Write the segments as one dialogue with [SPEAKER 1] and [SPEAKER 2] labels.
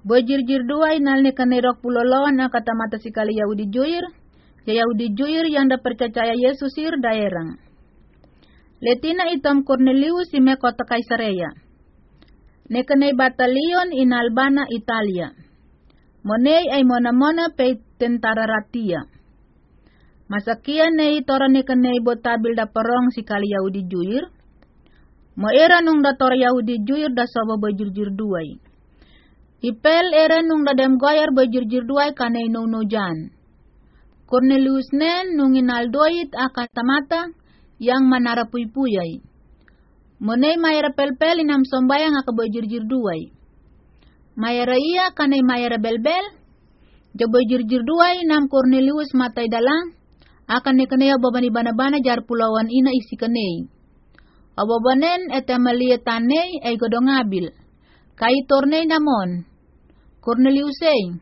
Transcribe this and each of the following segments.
[SPEAKER 1] Bojir-jir dua inal ni kanay rok pulolon na katamata si kali Yahudi juir, ya Yahudi juir yang da percaya Yesus ir daerang. Letina itom Cornelius ime kota Kaisarea. Ne kanay batalion in Albana, Italia. Monei ay mona-mona pe tentara ratia. Masakia ne tora ne kanay botabil da parong si kali Yahudi juir. Mo era nung da tora Yahudi juir da sobo bojir-jir duay. Ipel era nung dadem goyar bajirjir duay kanay no no jan. Cornelius nen nung inaldoit akan tamata yang manara puypuyay. Monay mayara pelpel inam sombayang aka bajirjir duay. Mayara iya kanay mayara belbel. Ja bajirjir duay nam Cornelius matay dalang. Akan kanay babani bana-bana jar pulawan ina isi kanay. Ababanen etemaliatanay ay godongabil. Kay tornay namon, Cornelius ay.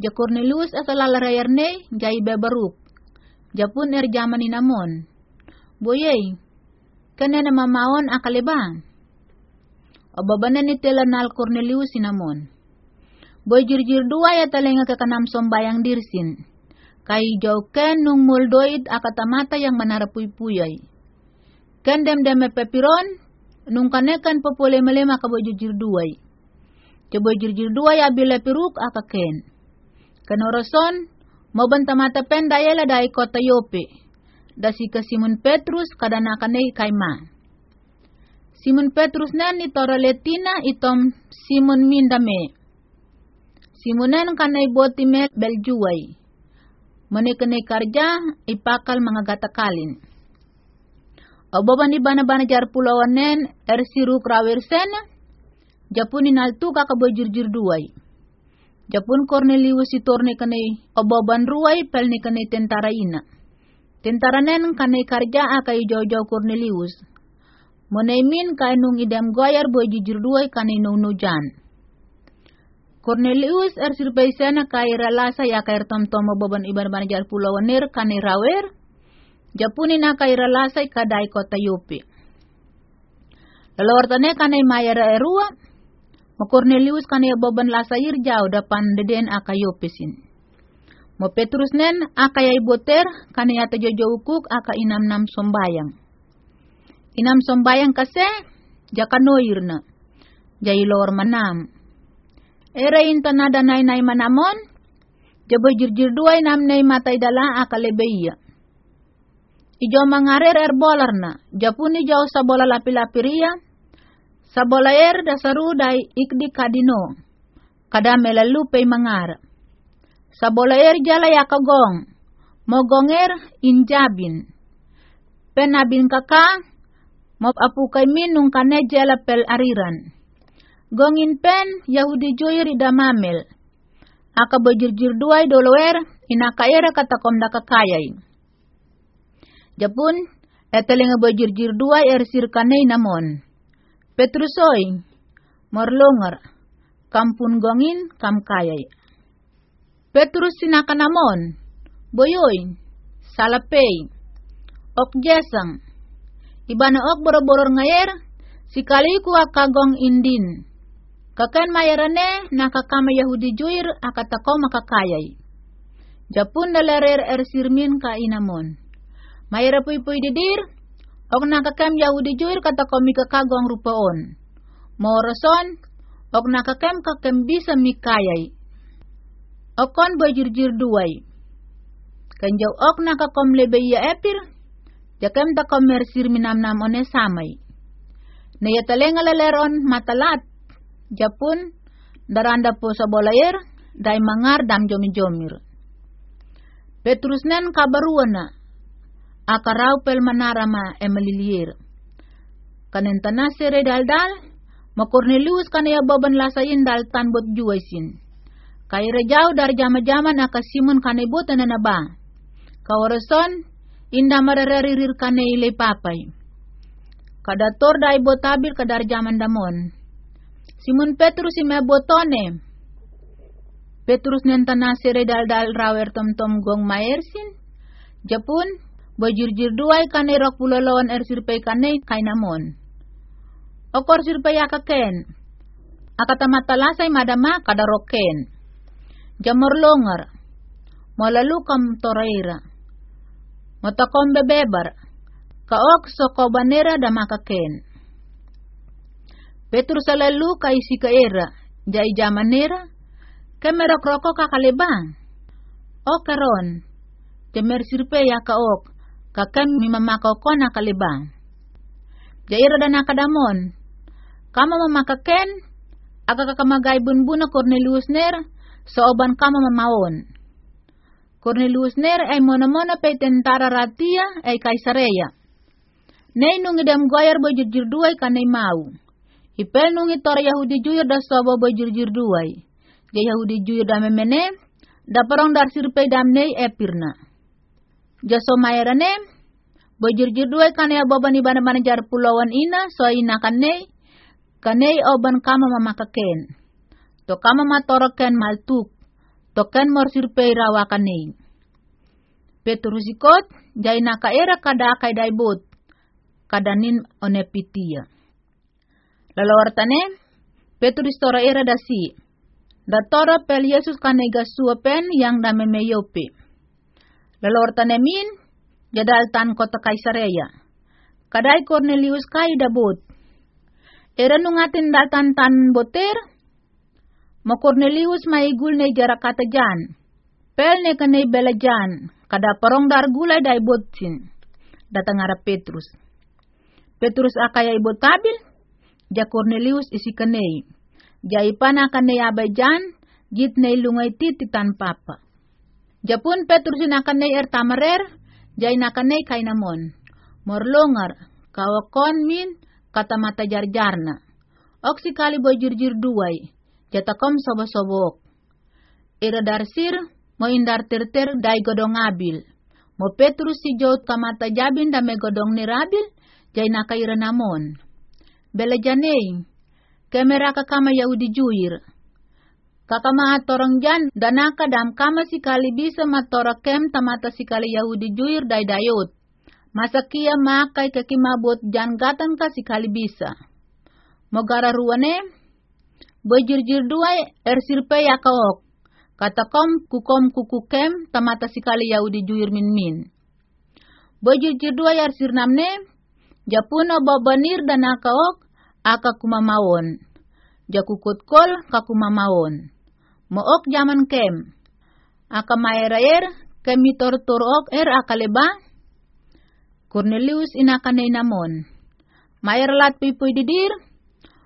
[SPEAKER 1] Ja Cornelius asalalarayer ne, jay bebaruk. Japun er jaman inamon. Boyay, kanya na mamaon akaliba. Obabanan ni telanal Cornelius inamon. Boy jirjir dua ya talenga kakanam sombayang dirsin. Kay jaw ken nung muldoid akatamata yang manarapuy-puyay. Ken dem dem pepiron, nung kanekan popole melema kabojujir duay. Kabojujir duay abila piruk akaken. Kanoroson, mata pen dayela day kota yope. Dasi ka Simon Petrus kadanakanay kay ma. Simon Petrus nan itoro letina itom Simon Mindame. Simonen kanay botime beljuay. Manikanay karja ipakal mga gatakalin. Obaban ni bana-bana jar pulawan nen er siru krawersen. Japun inaltu kakabojir-jir duay. Japun Cornelius itorne kanay obaban ruay pel ni kanay tentara ina. Tentara nen kanay karja akay jojo Cornelius. Monaimin kay nung idam goyar bojir duay kanay nung nujan. Cornelius er sirpaisana kay ralasa ya kay tom-tom obaban iban ban jar pulawan ner kanay rawer. Japuni na kay ralasay kaday kota yupi. Lalawartane kanay mayara erua, mo Cornelius kanay boban lasayir jauh dapan deden akayopesin. Mo Petrus nen akayay boter kanay ata jojo ukuk aka inam nam sombayang. Inam sombayang kase jakanoir na. Jay lor manam. Era inta nada nay nay manamon, jabo jirjir duay nam nay matay dala akalebeya. Ijo mangarer er bolar na, japuni jauh sa bola lapi-lapiria, sa bola er dasaru day ikdi kadino, kada melalu mangar. Sa bola er jala yakagong, mogonger injabin. Penabin kaka, mop apukay min nung kane jala pel ariran. Gongin pen Yahudi joyir idamamel. Aka bajirjir duay doloer, inakaera katakom dakakayay. Japun, etelinga bajirjir dua er sirkanay namon. Petrusoy, morlongar, kampun gongin kam kayay. Petrus sinakanamon, boyoy, salapay, ok jesang, ibana ok boro-boror ngayer, sikali ku akagong indin. Kaken mayarane nakakama Yahudi juir akatako makakayay. Japun dalarer er sirmin ka inamon. Mayra puy puy didir, og nakakam Yahudi juir kata komi kakagong rupaon. Moroson, og nakakam kakam bisa mikayay. Okon bajirjir duay. Kanjaw ok nakakom lebeya epir, jakam ta komersir minam nam one samay. Naya talenga laleron matalat, japun, daranda po sa bolayer, day mangar dam jomi-jomir. Petrus nen kabaruana, akaraw pel manarama malilier. Kanentana sere daldal, ma Cornelius kanaya baban lasayin dal tanbot juwaisin. Kay rajaw dar jama-jaman aka Simon kanebot na naba. Kawaраson, inda marararirir kanay ilay papay. Kadator da ibotabil kadar jaman damon. Simon Petrus ime botone. Petrus nentana sere dal-dal rawer tom-tom gong maersin. Japun, bajirjir duay kanay rok pulolawan er sirpay kanay kay namon. Okor sirpay akaken. akata matalasay madama kada roken. Jamor longar, lalu kam toraira. Motakom bebebar, kaok soko banera da makaken. Petrus lalu kaisi ka era, jai jamanera, kemerok roko kakalebang. O karon, temer sirpe ya kaok, kakem mimamakoko na kalibang. Jaira dan nakadamon, kama mamakaken, aga kakamagay bunbuna Cornelius ner, so oban kama mamaon. Cornelius ner ay mona-mona pay tentara ratia ay kaisarea. Nay nung idam goyar bo jirjir duay kanay mau. Ipel nung itor Yahudi juyur da sobo bo jirjir duay. Ja Yahudi juyur da memene, da parong dar sirpe damnei epirna. Ja so mayarane, Bojur dua kane aboban ibana manajar pulauan ina so ina kane kane oban kama mamakaken. To kama matoroken maltuk. To ken morsir peirawa kane. Petrusikot jai naka era kada akai daibot. Kadanin onepitia. Lalawartane Petrus tora era dasi. Da tora pel Yesus kane gasua pen yang dame meyope. Lalawartane min jadaltan kota Kaisarea. Kadai Cornelius kai dabut. Era nungatin datan tan boter, ma Cornelius maigul ne jarak kata jan. Pel ne kane bela jan, kada parong dar gulai dai botsin. Datang arah Petrus. Petrus akaya ibu tabil, ja Cornelius isi kane. Jai pana kane abai jan, jit ne lungai titi tan papa. Japun Petrus inakan er tamarer, jay nakanay kay namon. Morlongar, kawakon min, kata mata jarjarna. Oksi kali jurjur duway, jatakom sobo-sobok. Ira darsir, mo indar terter day godong abil. Mo Petrus si Jot kamata jabin dame godong ni Rabil, jay. Bela janay, kemera kakama Yahudi juir, Kakama atorang jan danaka dam kama sikali bisa matorakem tamata sikali Yahudi juir dai dayot. Masakia makai kakimabot jan gatan ka sikali bisa. Mogara ruane, bojirjir duai ersirpe yakaok. Katakom kukom kukukem tamata sikali Yahudi juir min min. Bojirjir duai ersir namne, japuno babanir danakaok aka kumamawon. Jakukut kol kakumamawon mook jaman kem. Aka maeraer kemi tortorok er akaleba. Cornelius inakanay namon. Mayer lat pipoy didir.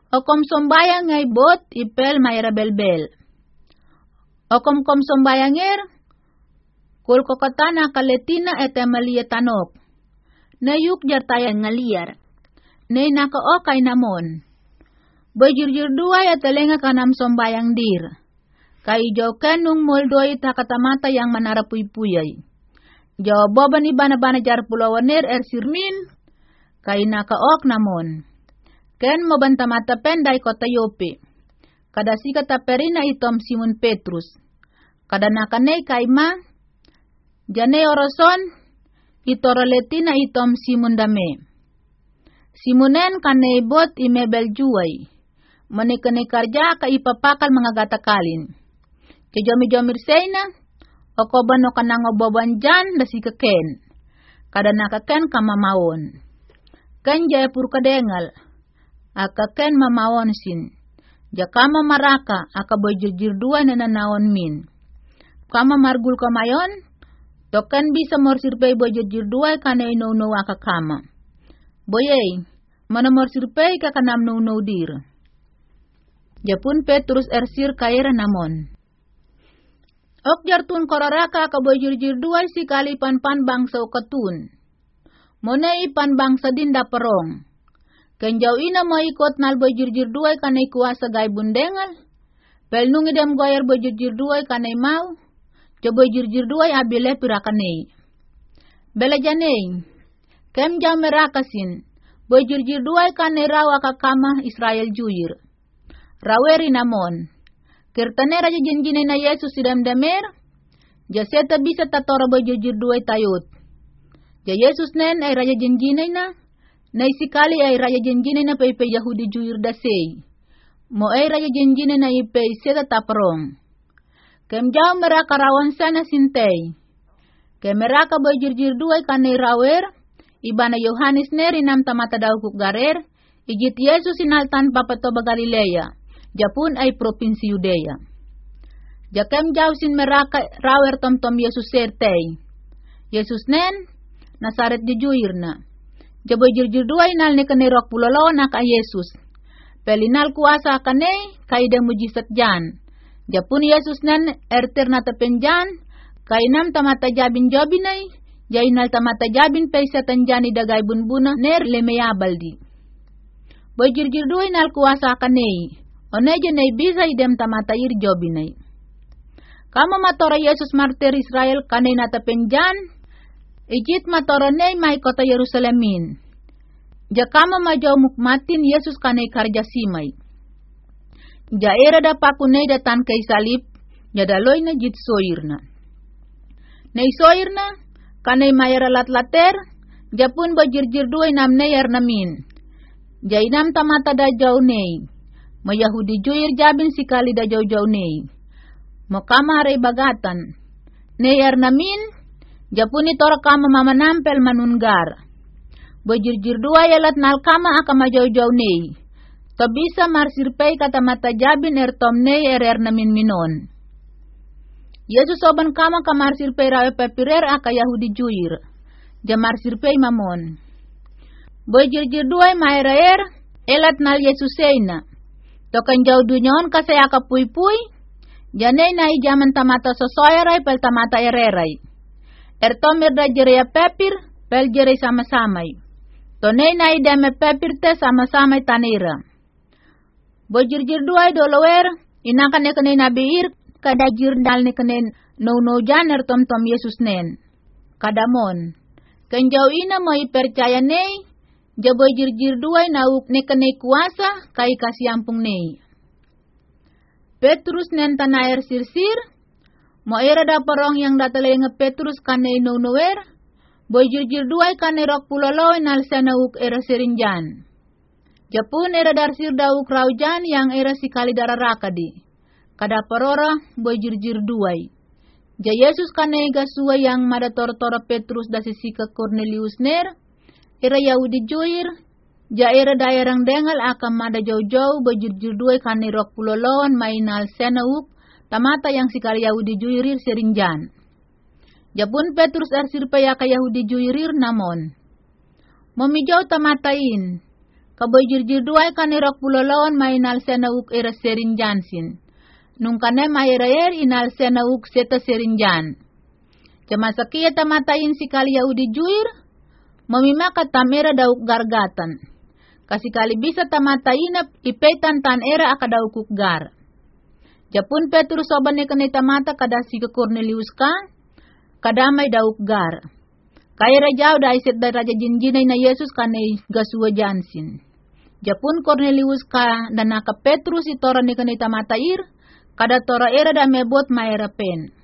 [SPEAKER 1] Okom sombayang ngay bot ipel mayra belbel. Okom kom sombayang er. Kul kokotana kaletina ete malia tanok. Nayuk jartaya ngaliar. Nay okay namon. Bajur-jur dua ya telenga kanam sombayang dir Kaijokan nung moldoi takatamata yang manarapuypuyay. Jawaban ni bana-bana jar pulawanir er sirmin, kay nakaok namon. Ken mabantamata penday kota yope. Kada si kataperina itom Simon Petrus. Kada nakanay kay ma, jane oroson, itoroletina itom Simon dame. Simonen kanay bot imebel juway. Manikanay karja ka ipapakal mga gatakalin. Kijomi-jomir seyna, okoban no kanang oboban jan da si keken. Kada nakaken kamamawon. Ken jaya pur kadengal, akaken mamawon sin. Jakama maraka aka bojujir dua na nanawon min. Kama margul kamayon, token bisa morsirpay bojujir dua kana ino-no aka kama. Boyey, mana morsirpay kakanam no-no dir. Japun Petrus ersir kaira namon. Ok jartun koraraka kabojurjur dua si kali pan pan bangsa ukatun. Monei pan bangsa dinda perong. Kenjau ina mo ikot nal bojurjur dua kanai kuasa gai bundengal. Pel nungi dem goyer bojurjur dua kanai mau. Jo bojurjur dua abile pirakanei. Bela janei. Kem jam merakasin. Bojurjur dua kanai rawa kakama Israel juir. Raweri namon. Kirtane raja jinjine na Yesus sidam damer, jaseta bisa tatora ba jujur duay tayot. Ja Yesus nen ay raja jinjine na, na isikali ay raja jinjine na pay Yahudi juyur dasay. mo ay raja jinjine na ipay seta taprong. Kem jauh meraka rawan sana sintay. Kem meraka boy jirjir duay kanay rawer, ibana Yohanes neri nam tamata daw garer, ijit Yesus inaltan papatoba Galilea, japun ay provinsi Yudea. Jakem jauh sin meraka rawer tom tom Yesus sertay. Yesus nen, nasaret jujuir na. Jaboy jirjir duay nal ne kanay rok pulolo na ka Yesus. Pelinal kuasa kanay, kaidang mujisat jan Japun Yesus nan erter na tapenjan, kainam tamata jabin jobinay, jainal tamata jabin paysa tanjani dagay bunbuna ner lemeyabaldi. Boy jirjir duay nal kuasa kanay, idem tamata ir jobinay. Kama matora Yesus martir Israel kanay na tapenjan, ijit matora nay may kota Yerusalemin. Jakama majaw mukmatin Yesus kanay karjasimay. Ja era da pakunay da tan kay salip, ja daloy na jit soirna. Nay soirna, kanay mayara latlater, japun ba jirjir duay nam nayar namin. Ja inam tamata da jaw nay, mo Yahudi juir jabin sikali da jaw nay. Mo kamare bagatan, nayar namin, japun itor kama mamanampel manungar. Bajirjir dua yalat nal kama aka majaw jaw nay. Tabisa marsirpay kata mata jabin er tomnei er er namin minon. Yesus oban kama ka marsirpay rawe pepirer aka Yahudi juir. Ja marsirpay mamon. Boy jirjir duay maera er, elat nal Yesus seina. Tokan jauh dunyon kasi aka pui-pui, janay na ijaman tamata sosoyaray pel tamata ereray. Er tomir da jereya pepir, pel jerey sama-samay. Tonay na idame pepir te sama-samay tanira. Bojir-jir duay dolower, inakan ne kene nabiir, kada dal ne kene no no janer tom tom Yesus nen. Kadamon. Kenjau ina mo percaya ne, jabo jir-jir duay nauk ne kene kuasa, kai kasiampung ne. Petrus nen tanayer sirsir, mo era da parong yang datale nge Petrus no nower, boy jir-jir duay kane rok pulolo nal senauk era serinjan. Japun era darsir dau kraujan yang era sikali dararakadi. Kada parora boy jirjir duai. Ja Yesus kane gasua yang mada tor-tora Petrus da sisika Cornelius ner. Era Yahudi joir. Ja era daerang dengal akan mada jauh-jauh jirjir duai kane rok pulolon mainal senauk. Tamata yang sikali Yahudi juirir serinjan. Japun Petrus arsir payaka Yahudi juirir namon. Momijau tamatain, Kaboy jirjir duay kanirok pulolon may inal senauk era serin jansin. Nung kane mayerayer inal senauk seta serin jan. Jamasakiya tamatayin si kali Yahudi juir, mamimaka tamera dauk gargatan. Kasi kali bisa tamatayin ipetan tan era akadaukuk gar. Japun Petrus soban ni tamata kada si Cornelius ka, kadamay dauk gar. Kaya rajaw da iset da raja jinjinay na Yesus kanay gasua jansin. Japun Cornelius ka dan naka Petrus itora ni kanita matair, kada tora era da mebot maera pen.